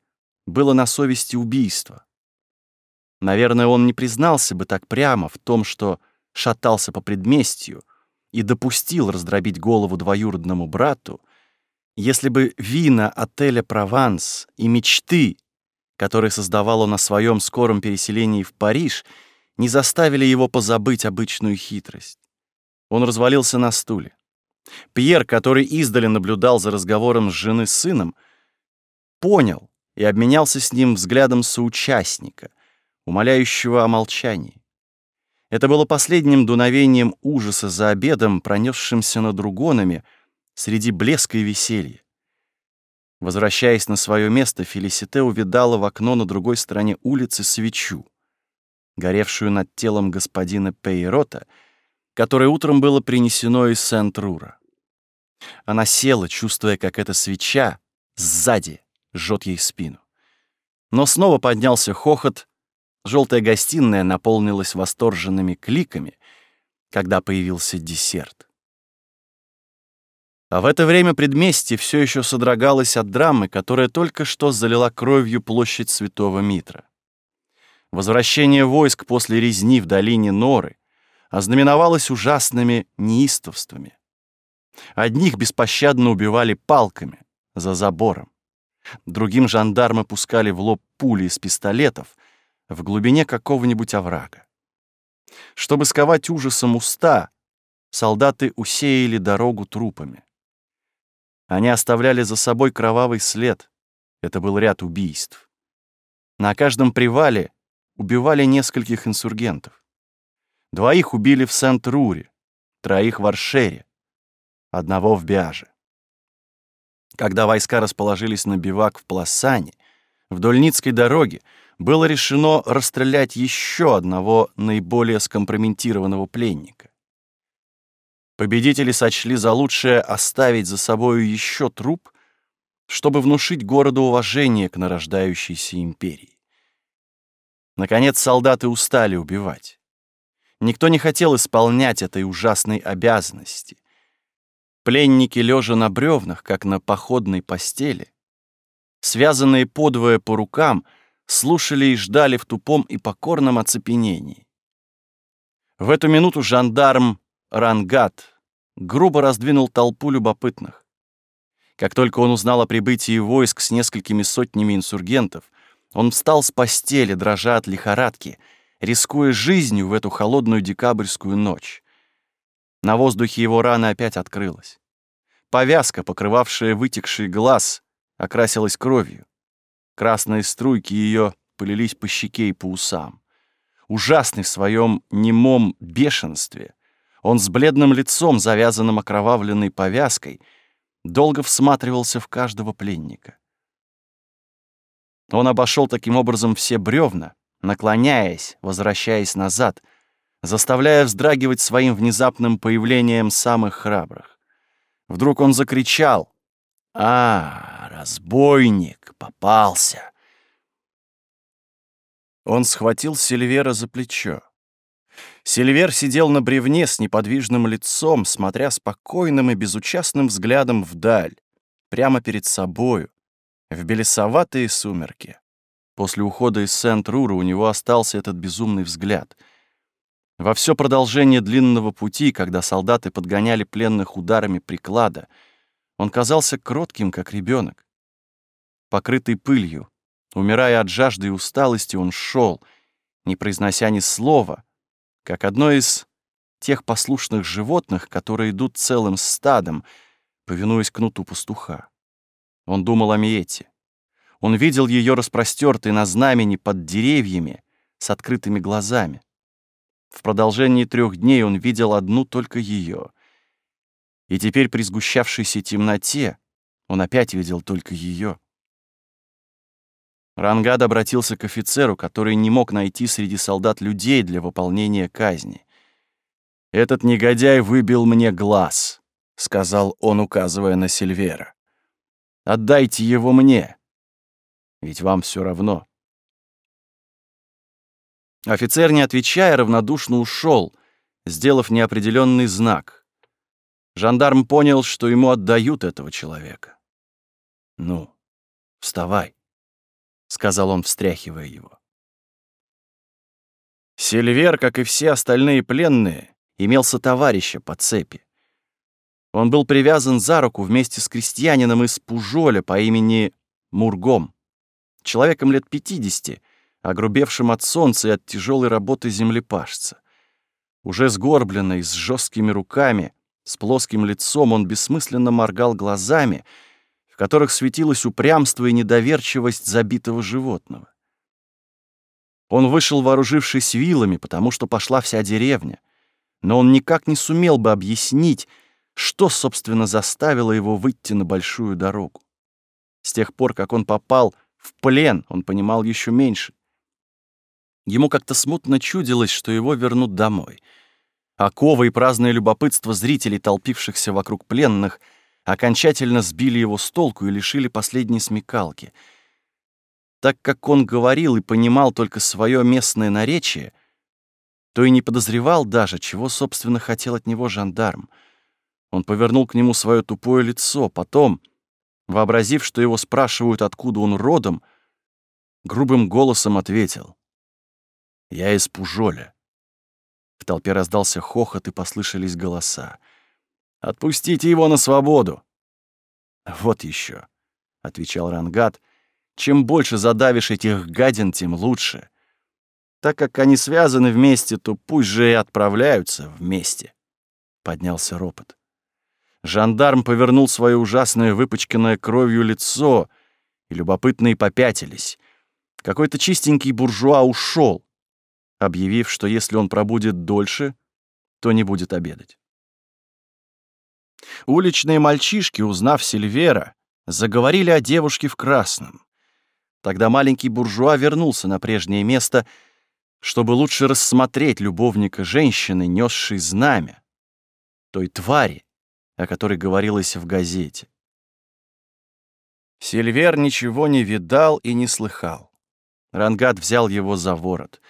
было на совести убийство. Наверное, он не признался бы так прямо в том, что шатался по предместью и допустил раздробить голову двоюродному брату, если бы вина отеля «Прованс» и мечты, которые создавал он на своем скором переселении в Париж, не заставили его позабыть обычную хитрость. Он развалился на стуле. Пьер, который издали наблюдал за разговором с жены с сыном, понял и обменялся с ним взглядом соучастника, умоляющего о молчании. Это было последним дуновением ужаса за обедом, пронесшимся над Ругонами, среди блеска и веселья. Возвращаясь на свое место, Фелисите увидала в окно на другой стороне улицы свечу, горевшую над телом господина Пейрота, которое утром было принесено из Сент-Рура. Она села, чувствуя, как эта свеча сзади жжет ей спину. Но снова поднялся хохот, желтая гостиная наполнилась восторженными кликами, когда появился десерт. А в это время предместье все еще содрогалось от драмы, которая только что залила кровью площадь Святого Митра. Возвращение войск после резни в долине Норы ознаменовалось ужасными неистовствами. Одних беспощадно убивали палками за забором. Другим жандармы пускали в лоб пули из пистолетов в глубине какого-нибудь оврага. Чтобы сковать ужасом уста, солдаты усеяли дорогу трупами. Они оставляли за собой кровавый след. Это был ряд убийств. На каждом привале убивали нескольких инсургентов. Двоих убили в Сент-Руре, троих в Аршере, одного в Биаже. Когда войска расположились на бивак в Пласане, вдоль Ницкой дороги, было решено расстрелять еще одного наиболее скомпрометированного пленника. Победители сочли за лучшее оставить за собою еще труп, чтобы внушить городу уважение к нарождающейся империи. Наконец солдаты устали убивать. Никто не хотел исполнять этой ужасной обязанности. Пленники, лежа на бревнах, как на походной постели, связанные подвое по рукам, слушали и ждали в тупом и покорном оцепенении. В эту минуту жандарм Рангат грубо раздвинул толпу любопытных. Как только он узнал о прибытии войск с несколькими сотнями инсургентов, он встал с постели, дрожа от лихорадки, рискуя жизнью в эту холодную декабрьскую ночь. На воздухе его рана опять открылась. Повязка, покрывавшая вытекший глаз, окрасилась кровью. Красные струйки ее полились по щеке и по усам. Ужасный в своем немом бешенстве, он с бледным лицом, завязанным окровавленной повязкой, долго всматривался в каждого пленника. Он обошел таким образом все бревна, наклоняясь, возвращаясь назад, заставляя вздрагивать своим внезапным появлением самых храбрых. Вдруг он закричал «А, разбойник, попался!» Он схватил Сильвера за плечо. Сильвер сидел на бревне с неподвижным лицом, смотря спокойным и безучастным взглядом вдаль, прямо перед собою, в белесоватые сумерки. После ухода из Сент-Рура у него остался этот безумный взгляд. Во все продолжение длинного пути, когда солдаты подгоняли пленных ударами приклада, он казался кротким, как ребенок. Покрытый пылью, умирая от жажды и усталости, он шел, не произнося ни слова, как одно из тех послушных животных, которые идут целым стадом, повинуясь кнуту пастуха. Он думал о Миете. Он видел ее распростертой на знамени под деревьями с открытыми глазами. В продолжении трех дней он видел одну только ее. И теперь при сгущавшейся темноте он опять видел только ее. Рангад обратился к офицеру, который не мог найти среди солдат людей для выполнения казни. «Этот негодяй выбил мне глаз», — сказал он, указывая на Сильвера. «Отдайте его мне, ведь вам все равно». Офицер, не отвечая, равнодушно ушел, сделав неопределенный знак. Жандарм понял, что ему отдают этого человека. «Ну, вставай». — сказал он, встряхивая его. Сильвер, как и все остальные пленные, имелся товарища по цепи. Он был привязан за руку вместе с крестьянином из Пужоля по имени Мургом, человеком лет 50, огрубевшим от солнца и от тяжелой работы землепашца. Уже сгорбленный, с жесткими руками, с плоским лицом, он бессмысленно моргал глазами — в которых светилось упрямство и недоверчивость забитого животного. Он вышел, вооружившись вилами, потому что пошла вся деревня, но он никак не сумел бы объяснить, что, собственно, заставило его выйти на большую дорогу. С тех пор, как он попал в плен, он понимал еще меньше. Ему как-то смутно чудилось, что его вернут домой. Оковы и праздное любопытство зрителей, толпившихся вокруг пленных — окончательно сбили его с толку и лишили последней смекалки. Так как он говорил и понимал только свое местное наречие, то и не подозревал даже, чего, собственно, хотел от него жандарм. Он повернул к нему свое тупое лицо, потом, вообразив, что его спрашивают, откуда он родом, грубым голосом ответил. «Я из Пужоля». В толпе раздался хохот и послышались голоса. Отпустите его на свободу. Вот еще, отвечал Рангат. Чем больше задавишь этих гадин, тем лучше. Так как они связаны вместе, то пусть же и отправляются вместе. Поднялся ропот. Жандарм повернул свое ужасное выпачканное кровью лицо, и любопытные попятились. Какой-то чистенький буржуа ушел, объявив, что если он пробудет дольше, то не будет обедать. Уличные мальчишки, узнав Сильвера, заговорили о девушке в красном. Тогда маленький буржуа вернулся на прежнее место, чтобы лучше рассмотреть любовника женщины, несшей знамя, той твари, о которой говорилось в газете. Сильвер ничего не видал и не слыхал. Рангат взял его за ворот.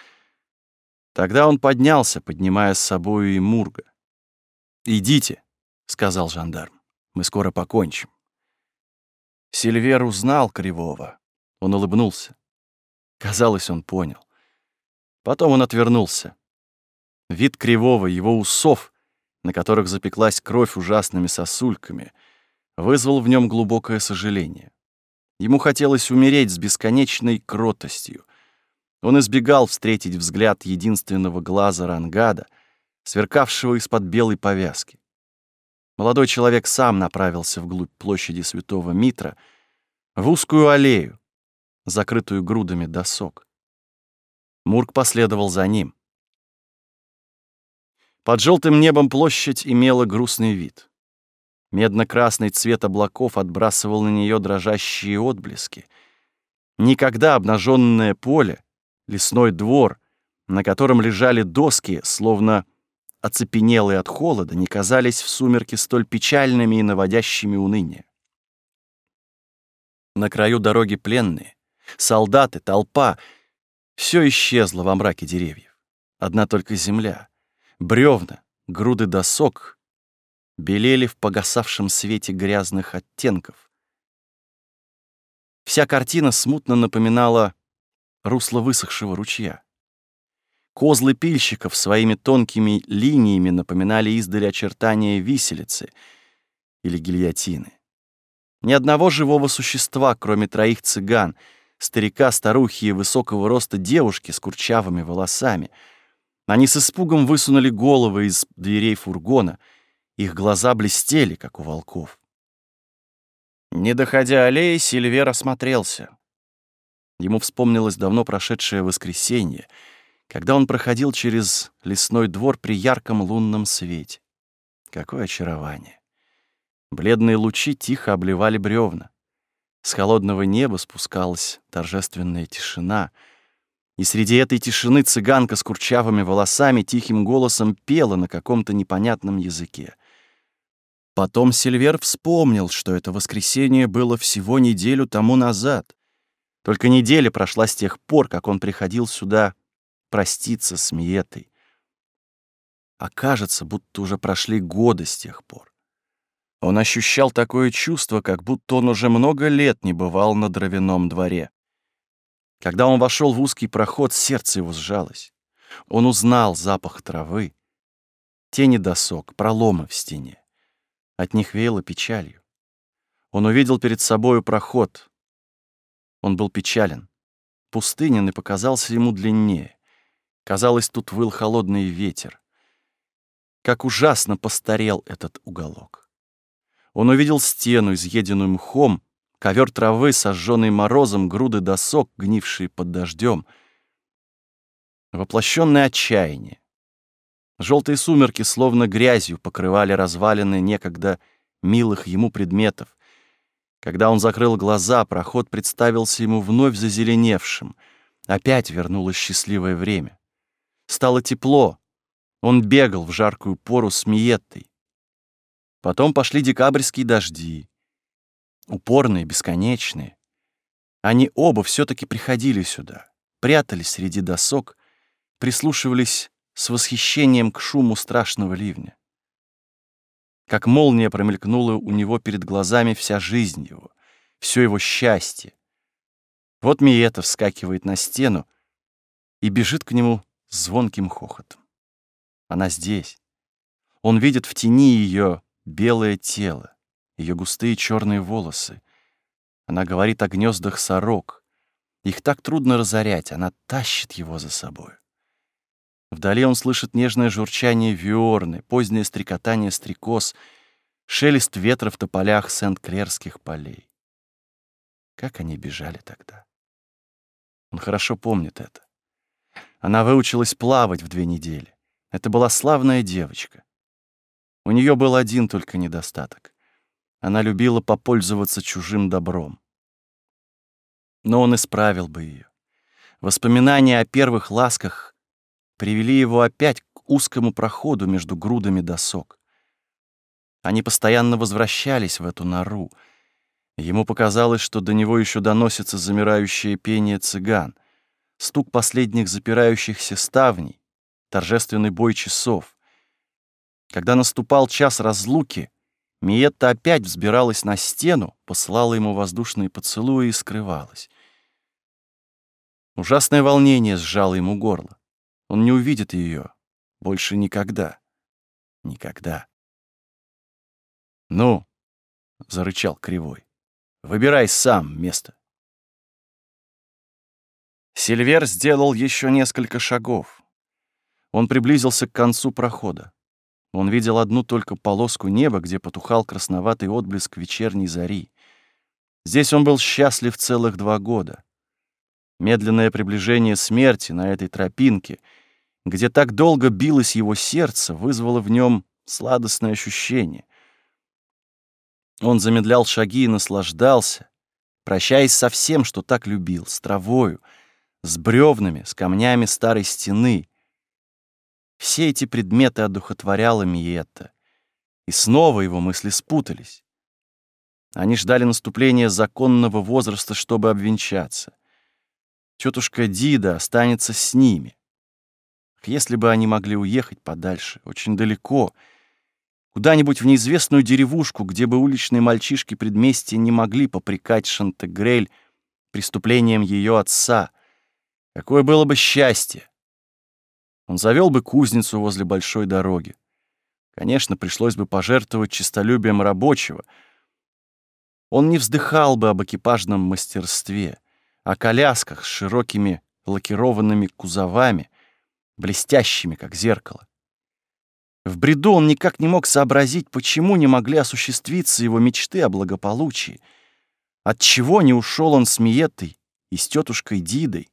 Тогда он поднялся, поднимая с собою и Мурга. «Идите», — сказал жандарм, — «мы скоро покончим». Сильвер узнал Кривого. Он улыбнулся. Казалось, он понял. Потом он отвернулся. Вид Кривого, его усов, на которых запеклась кровь ужасными сосульками, вызвал в нем глубокое сожаление. Ему хотелось умереть с бесконечной кротостью. Он избегал встретить взгляд единственного глаза Рангада, сверкавшего из-под белой повязки. Молодой человек сам направился вглубь площади Святого Митра, в узкую аллею, закрытую грудами досок. Мурк последовал за ним. Под желтым небом площадь имела грустный вид. Медно-красный цвет облаков отбрасывал на нее дрожащие отблески. Никогда обнаженное поле, лесной двор, на котором лежали доски, словно оцепенелые от холода, не казались в сумерке столь печальными и наводящими уныние. На краю дороги пленные, солдаты, толпа — все исчезло во мраке деревьев. Одна только земля, бревна, груды досок белели в погасавшем свете грязных оттенков. Вся картина смутно напоминала русло высохшего ручья. Козлы пильщиков своими тонкими линиями напоминали издали очертания виселицы или гильотины. Ни одного живого существа, кроме троих цыган, старика, старухи и высокого роста девушки с курчавыми волосами. Они с испугом высунули головы из дверей фургона. Их глаза блестели, как у волков. Не доходя аллеи, Сильвер осмотрелся. Ему вспомнилось давно прошедшее воскресенье — когда он проходил через лесной двор при ярком лунном свете. Какое очарование! Бледные лучи тихо обливали бревна. С холодного неба спускалась торжественная тишина, и среди этой тишины цыганка с курчавыми волосами тихим голосом пела на каком-то непонятном языке. Потом Сильвер вспомнил, что это воскресенье было всего неделю тому назад. Только неделя прошла с тех пор, как он приходил сюда проститься с Миетой. А кажется, будто уже прошли годы с тех пор. Он ощущал такое чувство, как будто он уже много лет не бывал на дровяном дворе. Когда он вошел в узкий проход, сердце его сжалось. Он узнал запах травы, тени досок, проломы в стене. От них веяло печалью. Он увидел перед собою проход. Он был печален. Пустынен и показался ему длиннее. Казалось, тут выл холодный ветер. Как ужасно постарел этот уголок. Он увидел стену, изъеденную мхом, ковер травы, сожженный морозом, груды досок, гнившие под дождем. Воплощенное отчаяние. Желтые сумерки словно грязью покрывали развалины некогда милых ему предметов. Когда он закрыл глаза, проход представился ему вновь зазеленевшим. Опять вернулось счастливое время. Стало тепло. Он бегал в жаркую пору с Миеттой. Потом пошли декабрьские дожди. Упорные, бесконечные. Они оба все-таки приходили сюда, прятались среди досок, прислушивались с восхищением к шуму страшного ливня. Как молния промелькнула у него перед глазами вся жизнь его, все его счастье. Вот Миета вскакивает на стену и бежит к нему звонким хохотом. Она здесь. Он видит в тени ее белое тело, ее густые черные волосы. Она говорит о гнездах сорок. Их так трудно разорять, она тащит его за собой. Вдали он слышит нежное журчание виорны, позднее стрекотание стрекоз, шелест ветра в тополях Сент-Клерских полей. Как они бежали тогда? Он хорошо помнит это. Она выучилась плавать в две недели. Это была славная девочка. У нее был один только недостаток. Она любила попользоваться чужим добром. Но он исправил бы ее. Воспоминания о первых ласках привели его опять к узкому проходу между грудами досок. Они постоянно возвращались в эту нору. Ему показалось, что до него еще доносится замирающее пение цыган — стук последних запирающихся ставней, торжественный бой часов. Когда наступал час разлуки, Миетта опять взбиралась на стену, посылала ему воздушные поцелуи и скрывалась. Ужасное волнение сжало ему горло. Он не увидит ее больше никогда. Никогда. «Ну», — зарычал Кривой, — «выбирай сам место». Сильвер сделал еще несколько шагов. Он приблизился к концу прохода. Он видел одну только полоску неба, где потухал красноватый отблеск вечерней зари. Здесь он был счастлив целых два года. Медленное приближение смерти на этой тропинке, где так долго билось его сердце, вызвало в нем сладостное ощущение. Он замедлял шаги и наслаждался, прощаясь со всем, что так любил, с травою, с бревнами, с камнями старой стены, все эти предметы одухотворяла Миетта. И снова его мысли спутались. Они ждали наступления законного возраста, чтобы обвенчаться. Тетушка Дида останется с ними. Если бы они могли уехать подальше, очень далеко, куда-нибудь в неизвестную деревушку, где бы уличные мальчишки предместья не могли попрекать Шантегрель преступлением ее отца. Какое было бы счастье! Он завел бы кузницу возле большой дороги. Конечно, пришлось бы пожертвовать честолюбием рабочего. Он не вздыхал бы об экипажном мастерстве, о колясках с широкими лакированными кузовами, блестящими, как зеркало. В бреду он никак не мог сообразить, почему не могли осуществиться его мечты о благополучии. Отчего не ушел он с Миетой и с тетушкой Дидой,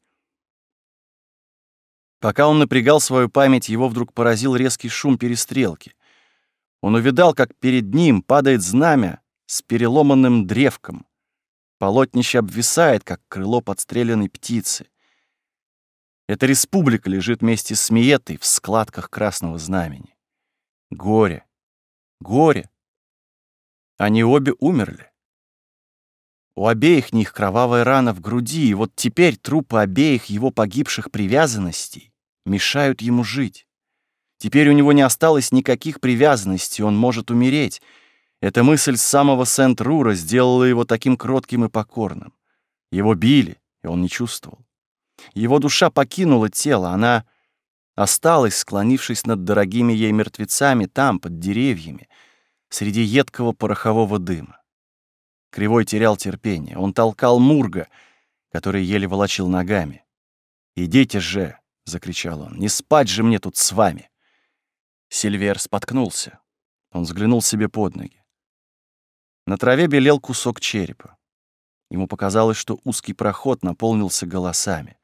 Пока он напрягал свою память, его вдруг поразил резкий шум перестрелки. Он увидал, как перед ним падает знамя с переломанным древком. Полотнище обвисает, как крыло подстреленной птицы. Эта республика лежит вместе с Миетой в складках красного знамени. Горе, горе. Они обе умерли. У обеих них кровавая рана в груди, и вот теперь трупы обеих его погибших привязанностей мешают ему жить. Теперь у него не осталось никаких привязанностей, он может умереть. Эта мысль с самого Сент-Рура сделала его таким кротким и покорным. Его били, и он не чувствовал. Его душа покинула тело, она осталась, склонившись над дорогими ей мертвецами там, под деревьями, среди едкого порохового дыма. Кривой терял терпение. Он толкал Мурга, который еле волочил ногами. «Идите же!» — закричал он. «Не спать же мне тут с вами!» Сильвер споткнулся. Он взглянул себе под ноги. На траве белел кусок черепа. Ему показалось, что узкий проход наполнился голосами.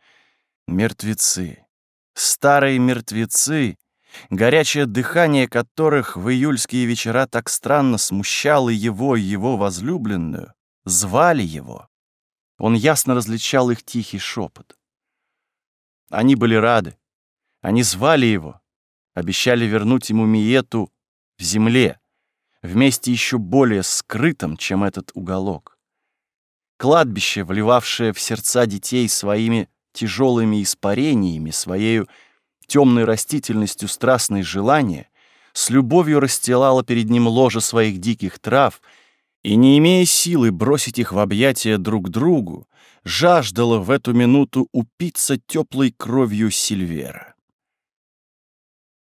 Мертвецы. Старые мертвецы, горячее дыхание которых в июльские вечера так странно смущало его и его возлюбленную, звали его. Он ясно различал их тихий шепот. Они были рады. Они звали его, обещали вернуть ему Миету в земле, вместе еще более скрытом, чем этот уголок. Кладбище, вливавшее в сердца детей своими тяжелыми испарениями, своей темной растительностью страстные желания, с любовью расстилало перед ним ложе своих диких трав и, не имея силы бросить их в объятия друг другу, жаждало в эту минуту упиться теплой кровью Сильвера.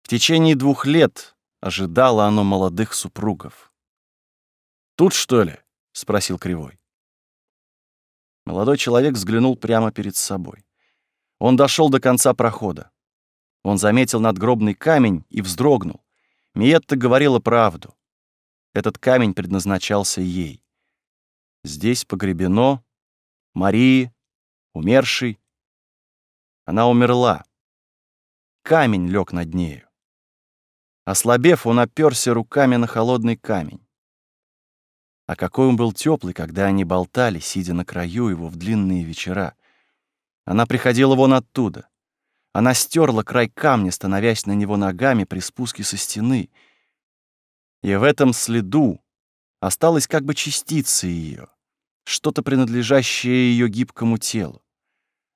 В течение двух лет ожидало оно молодых супругов. «Тут, что ли?» — спросил Кривой. Молодой человек взглянул прямо перед собой. Он дошел до конца прохода. Он заметил надгробный камень и вздрогнул. Миетта говорила правду. Этот камень предназначался ей. Здесь погребено Марии, умершей. Она умерла. Камень лег над нею. Ослабев, он оперся руками на холодный камень. А какой он был теплый, когда они болтали, сидя на краю его в длинные вечера. Она приходила вон оттуда. Она стерла край камня, становясь на него ногами при спуске со стены. И в этом следу осталась как бы частица ее что-то принадлежащее ее гибкому телу.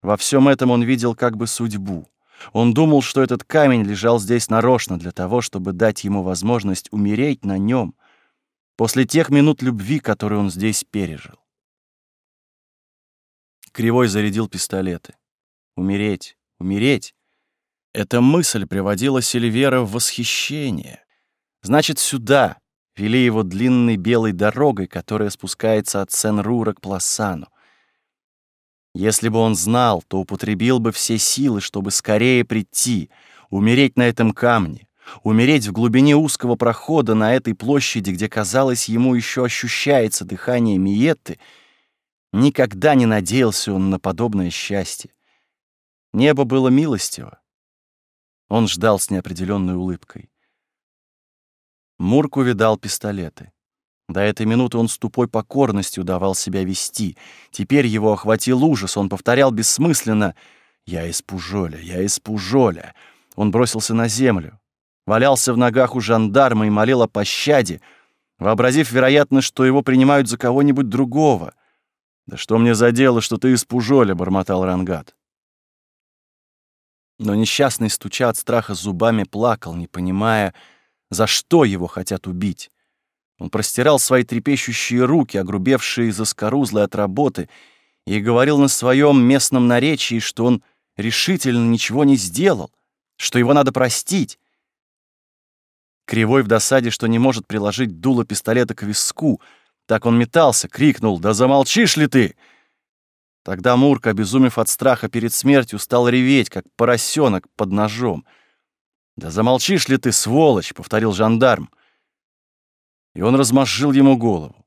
Во всем этом он видел как бы судьбу. Он думал, что этот камень лежал здесь нарочно для того, чтобы дать ему возможность умереть на нем после тех минут любви, которые он здесь пережил. Кривой зарядил пистолеты. Умереть, умереть. Эта мысль приводила Сильвера в восхищение. Значит, сюда, вели его длинной белой дорогой, которая спускается от Сен-Рура к Пласану. Если бы он знал, то употребил бы все силы, чтобы скорее прийти, умереть на этом камне, умереть в глубине узкого прохода на этой площади, где, казалось, ему еще ощущается дыхание Миетты, никогда не надеялся он на подобное счастье. Небо было милостиво. Он ждал с неопределенной улыбкой. Мурк увидал пистолеты. До этой минуты он с тупой покорностью давал себя вести. Теперь его охватил ужас. Он повторял бессмысленно «Я из Пужоля, я из Пужоля». Он бросился на землю, валялся в ногах у жандарма и молил о пощаде, вообразив, вероятно, что его принимают за кого-нибудь другого. «Да что мне за дело, что ты из Пужоля?» — бормотал Рангат. Но несчастный, стуча от страха зубами, плакал, не понимая, за что его хотят убить. Он простирал свои трепещущие руки, огрубевшие из заскорузлой от работы, и говорил на своем местном наречии, что он решительно ничего не сделал, что его надо простить. Кривой в досаде, что не может приложить дуло пистолета к виску, так он метался, крикнул «Да замолчишь ли ты!» Тогда Мурк, обезумев от страха перед смертью, стал реветь, как поросенок под ножом. «Да замолчишь ли ты, сволочь!» — повторил жандарм и он размозжил ему голову.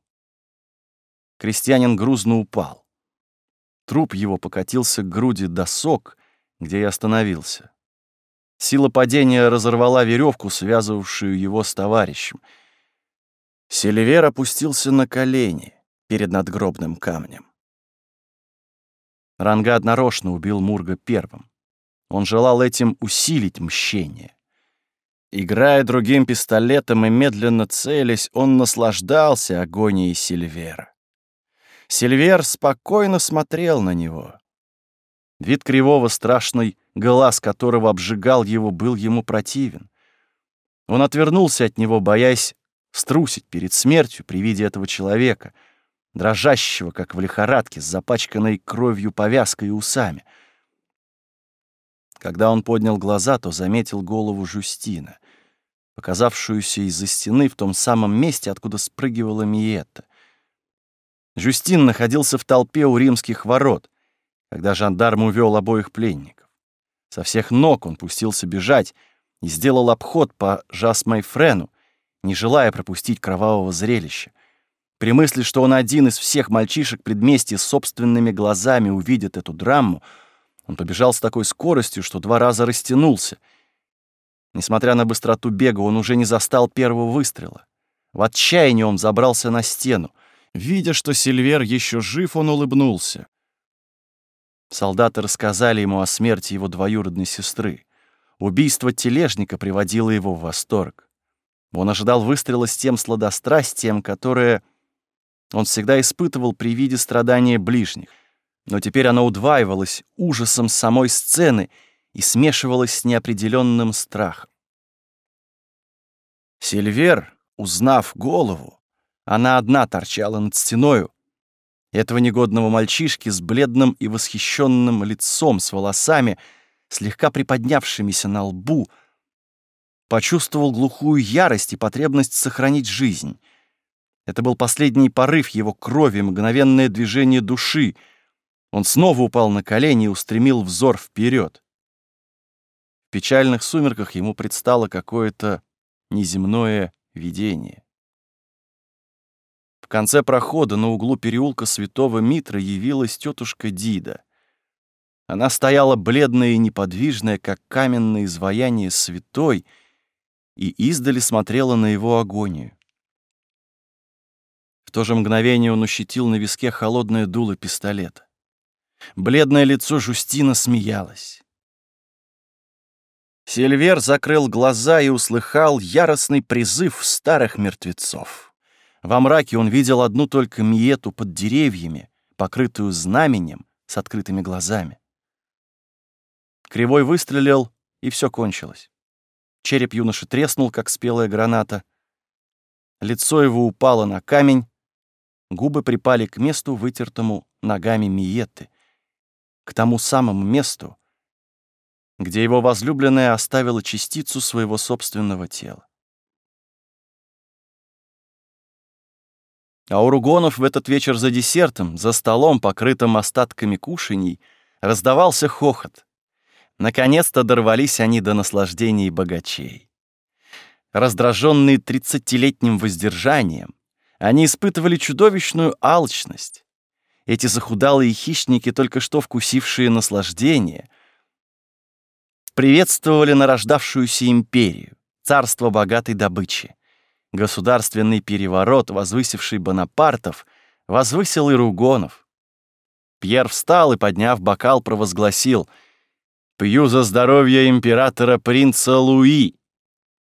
Крестьянин грузно упал. Труп его покатился к груди досок, где и остановился. Сила падения разорвала веревку, связывавшую его с товарищем. Селивер опустился на колени перед надгробным камнем. Рангад нарочно убил Мурга первым. Он желал этим усилить мщение. Играя другим пистолетом и медленно целясь, он наслаждался агонией Сильвера. Сильвер спокойно смотрел на него. Вид кривого страшный глаз которого обжигал его, был ему противен. Он отвернулся от него, боясь струсить перед смертью при виде этого человека, дрожащего, как в лихорадке, с запачканной кровью повязкой и усами. Когда он поднял глаза, то заметил голову Жустина показавшуюся из-за стены в том самом месте, откуда спрыгивала Миетта. Жюстин находился в толпе у римских ворот, когда жандарм увел обоих пленников. Со всех ног он пустился бежать и сделал обход по Жасмайфрену, не желая пропустить кровавого зрелища. При мысли, что он один из всех мальчишек предместья собственными глазами увидит эту драму, он побежал с такой скоростью, что два раза растянулся — Несмотря на быстроту бега, он уже не застал первого выстрела. В отчаянии он забрался на стену. Видя, что Сильвер еще жив, он улыбнулся. Солдаты рассказали ему о смерти его двоюродной сестры. Убийство тележника приводило его в восторг. Он ожидал выстрела с тем сладострастием, которое он всегда испытывал при виде страдания ближних. Но теперь оно удваивалось ужасом самой сцены — и смешивалась с неопределенным страхом. Сильвер, узнав голову, она одна торчала над стеною, этого негодного мальчишки с бледным и восхищенным лицом, с волосами, слегка приподнявшимися на лбу, почувствовал глухую ярость и потребность сохранить жизнь. Это был последний порыв его крови, мгновенное движение души. Он снова упал на колени и устремил взор вперед печальных сумерках ему предстало какое-то неземное видение. В конце прохода на углу переулка Святого Митра явилась тетушка Дида. Она стояла бледная и неподвижная, как каменное изваяние святой, и издали смотрела на его агонию. В то же мгновение он ощутил на виске холодное дуло пистолета. Бледное лицо Жустина смеялось. Сильвер закрыл глаза и услыхал яростный призыв старых мертвецов. Во мраке он видел одну только Миету под деревьями, покрытую знаменем с открытыми глазами. Кривой выстрелил, и все кончилось. Череп юноши треснул, как спелая граната. Лицо его упало на камень, губы припали к месту, вытертому ногами Миетты, к тому самому месту, где его возлюбленная оставила частицу своего собственного тела. А у Ругонов в этот вечер за десертом, за столом, покрытым остатками кушаний, раздавался хохот. Наконец-то дорвались они до наслаждений богачей. Раздраженные тридцатилетним воздержанием, они испытывали чудовищную алчность. Эти захудалые хищники, только что вкусившие наслаждение, приветствовали нарождавшуюся империю, царство богатой добычи. Государственный переворот, возвысивший Бонапартов, возвысил и Ругонов. Пьер встал и, подняв бокал, провозгласил «Пью за здоровье императора принца Луи».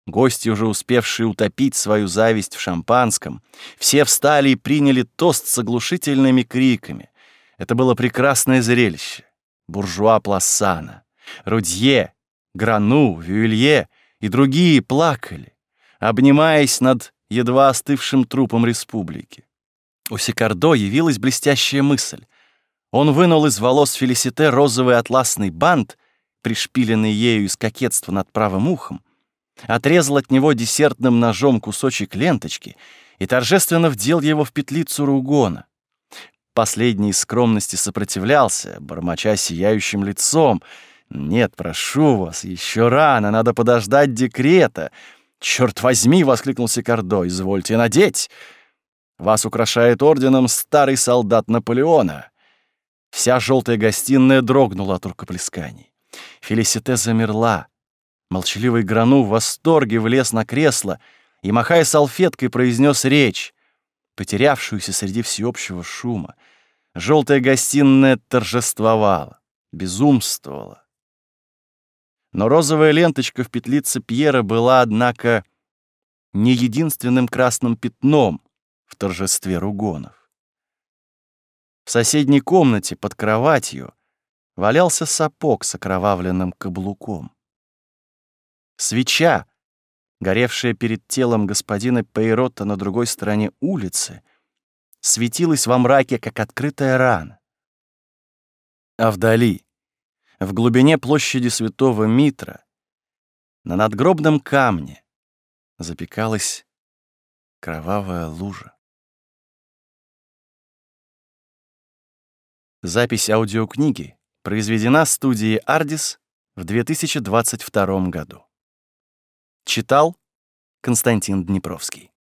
Гости, уже успевшие утопить свою зависть в шампанском, все встали и приняли тост с оглушительными криками. Это было прекрасное зрелище. Буржуа Плассана, Рудье, Грану, Вюилье и другие плакали обнимаясь над едва остывшим трупом республики. У Сикардо явилась блестящая мысль. Он вынул из волос Фелисите розовый атласный бант, пришпиленный ею из кокетства над правым ухом, отрезал от него десертным ножом кусочек ленточки и торжественно вдел его в петлицу Ругона. Последний из скромности сопротивлялся, бормоча сияющим лицом. «Нет, прошу вас, еще рано, надо подождать декрета», «Черт возьми!» — воскликнул Сикардо. «Извольте надеть! Вас украшает орденом старый солдат Наполеона!» Вся желтая гостиная дрогнула от рукоплесканий. Фелисите замерла. Молчаливый Грану в восторге влез на кресло и, махая салфеткой, произнес речь, потерявшуюся среди всеобщего шума. Желтая гостиная торжествовала, безумствовала. Но розовая ленточка в петлице Пьера была, однако, не единственным красным пятном в торжестве ругонов. В соседней комнате под кроватью валялся сапог с окровавленным каблуком. Свеча, горевшая перед телом господина Пейрота на другой стороне улицы, светилась во мраке, как открытая рана. А вдали, в глубине площади святого Митра, на надгробном камне, запекалась кровавая лужа. Запись аудиокниги произведена студией «Ардис» в 2022 году. Читал Константин Днепровский.